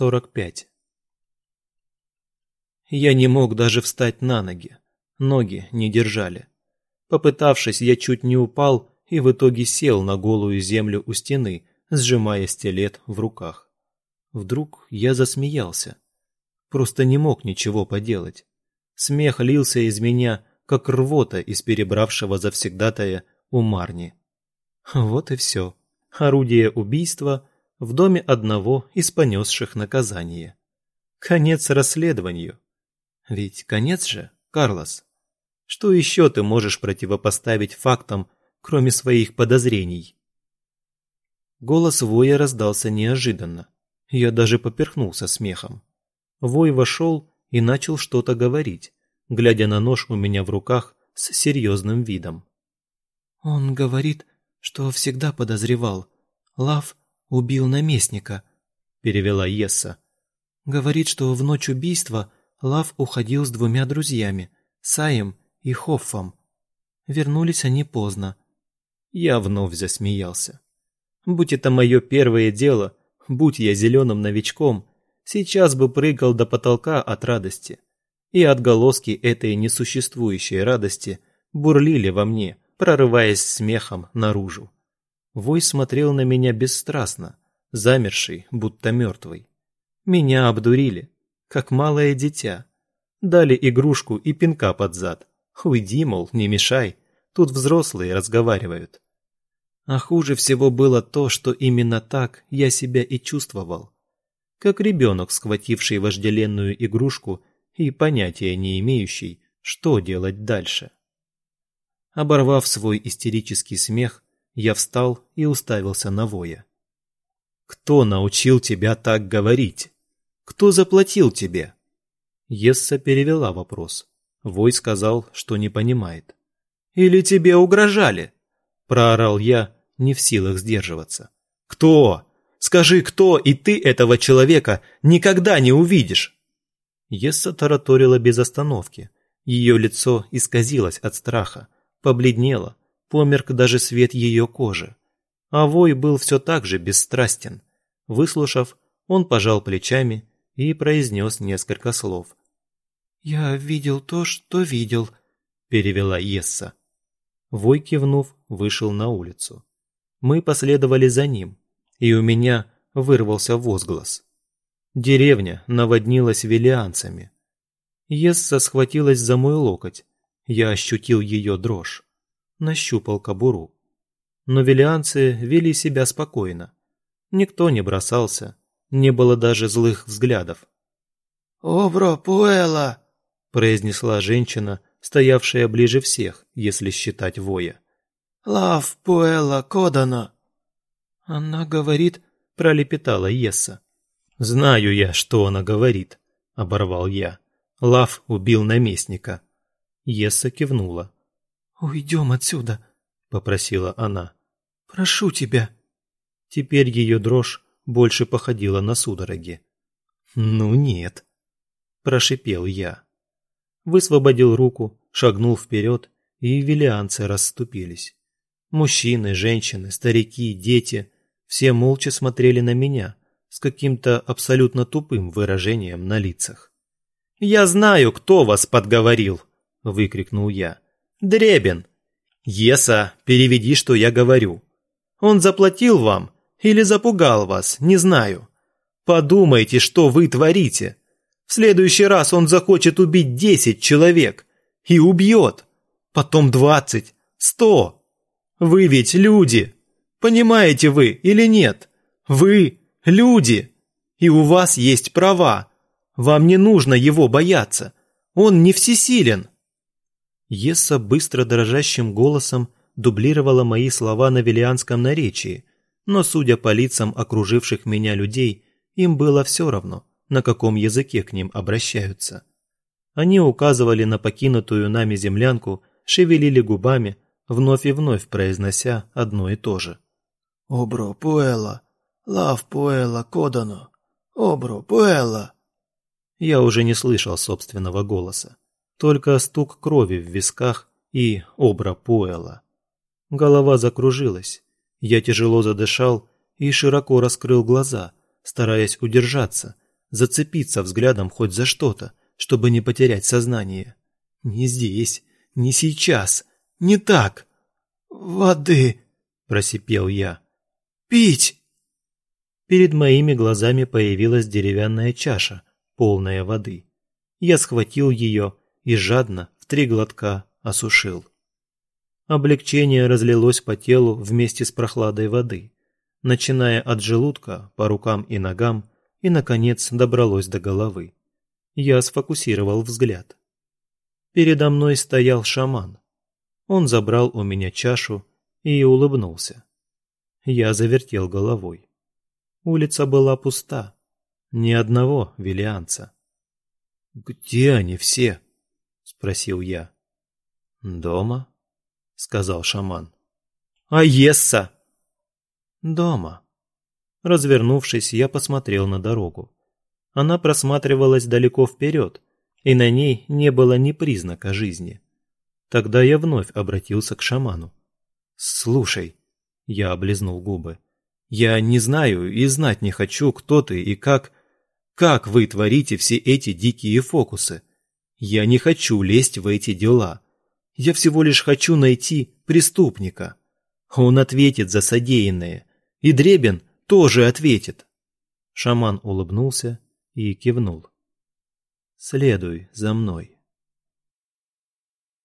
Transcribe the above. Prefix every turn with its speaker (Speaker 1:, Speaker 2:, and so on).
Speaker 1: 45. Я не мог даже встать на ноги. Ноги не держали. Попытавшись, я чуть не упал и в итоге сел на голую землю у стены, сжимая стилет в руках. Вдруг я засмеялся. Просто не мог ничего поделать. Смех лился из меня, как рвота из перебравшего завсегдатая у Марни. Вот и все. Орудие убийства в доме одного из понесших наказание. Конец расследованию. Ведь конец же, Карлос. Что еще ты можешь противопоставить фактам, кроме своих подозрений? Голос Воя раздался неожиданно. Я даже поперхнулся смехом. Вой вошел и начал что-то говорить, глядя на нож у меня в руках с серьезным видом. Он говорит, что всегда подозревал. Лав убил наместника, перевела Есса. Говорит, что в ночь убийства Лав уходил с двумя друзьями, Саем и Хоффом. Вернулись они поздно. Я вновь засмеялся. Будь это мое первое дело, будь я зеленым новичком, сейчас бы прыгал до потолка от радости. И отголоски этой несуществующей радости бурлили во мне, прорываясь смехом наружу. Вой смотрел на меня бесстрастно, замерший, будто мертвый. Меня обдурили, как малое дитя. Дали игрушку и пинка под зад. Уйди, мол, не мешай, тут взрослые разговаривают. А хуже всего было то, что именно так я себя и чувствовал. Как ребенок, схвативший вожделенную игрушку и понятия не имеющий, что делать дальше. Оборвав свой истерический смех, я встал и уставился на Воя. «Кто научил тебя так говорить? Кто заплатил тебе?» Есса перевела вопрос. Вой сказал, что не понимает. «Или тебе угрожали?» Проорал я, не в силах сдерживаться. «Кто? Скажи, кто, и ты этого человека никогда не увидишь!» Есса тараторила без остановки. Ее лицо исказилось от страха, побледнело, померк даже свет ее кожи. А вой был все так же бесстрастен. Выслушав, он пожал плечами и произнес несколько слов. «Я видел то, что видел», — перевела Есса. Вой, кивнув, вышел на улицу. Мы последовали за ним, и у меня вырвался возглас. Деревня наводнилась велианцами. Есса схватилась за мой локоть. Я ощутил ее дрожь нащупал кобуру. Но велианцы вели себя спокойно. Никто не бросался, не было даже злых взглядов.
Speaker 2: «Обро пуэла!» – произнесла женщина, стоявшая ближе всех, если считать воя. «Лав пуэла кодана!»
Speaker 1: «Она говорит...» – пролепетала Есса. «Знаю я, что она говорит», – оборвал я. Лав убил наместника. Есса кивнула.
Speaker 2: «Уйдем отсюда», — попросила она. «Прошу тебя».
Speaker 1: Теперь ее дрожь больше походила на судороги. «Ну нет», – прошипел я. Высвободил руку, шагнул вперед, и велианцы расступились. Мужчины, женщины, старики, дети – все молча смотрели на меня с каким-то абсолютно тупым выражением на лицах. «Я знаю, кто вас подговорил!» – выкрикнул я. Дребен. Еса, переведи, что я говорю. Он заплатил вам или запугал вас, не знаю. Подумайте, что вы творите. В следующий раз он захочет убить десять человек. И убьет. Потом двадцать, сто. Вы ведь люди. Понимаете вы или нет? Вы люди. И у вас есть права. Вам не нужно его бояться. Он не всесилен. Есса быстро дрожащим голосом дублировала мои слова на велианском наречии, но, судя по лицам окруживших меня людей, им было все равно, на каком языке к ним обращаются. Они указывали на покинутую нами землянку, шевелили губами, вновь и вновь произнося одно и то же.
Speaker 2: «Обро пуэла, лав пуэла кодано, обро пуэла».
Speaker 1: Я уже не слышал собственного голоса только стук крови в висках и обра Пуэла. Голова закружилась, я тяжело задышал и широко раскрыл глаза, стараясь удержаться, зацепиться взглядом хоть за что-то, чтобы не потерять сознание. Не здесь, не сейчас, не так. «Воды!» – просипел я. «Пить!» Перед моими глазами появилась деревянная чаша, полная воды. Я схватил ее и жадно, в три глотка, осушил. Облегчение разлилось по телу вместе с прохладой воды, начиная от желудка, по рукам и ногам, и, наконец, добралось до головы. Я сфокусировал взгляд. Передо мной стоял шаман. Он забрал у меня чашу и улыбнулся. Я завертел головой. Улица была пуста. Ни одного велианца. «Где они все?» – спросил я. «Дома?» – сказал шаман. «А Есса?» «Дома». Развернувшись, я посмотрел на дорогу. Она просматривалась далеко вперед, и на ней не было ни признака жизни. Тогда я вновь обратился к шаману. «Слушай», – я облизнул губы, – «я не знаю и знать не хочу, кто ты и как, как вы творите все эти дикие фокусы? Я не хочу лезть в эти дела. Я всего лишь хочу найти преступника. Он ответит за содеянное. И Дребен тоже ответит. Шаман улыбнулся и кивнул. «Следуй за мной».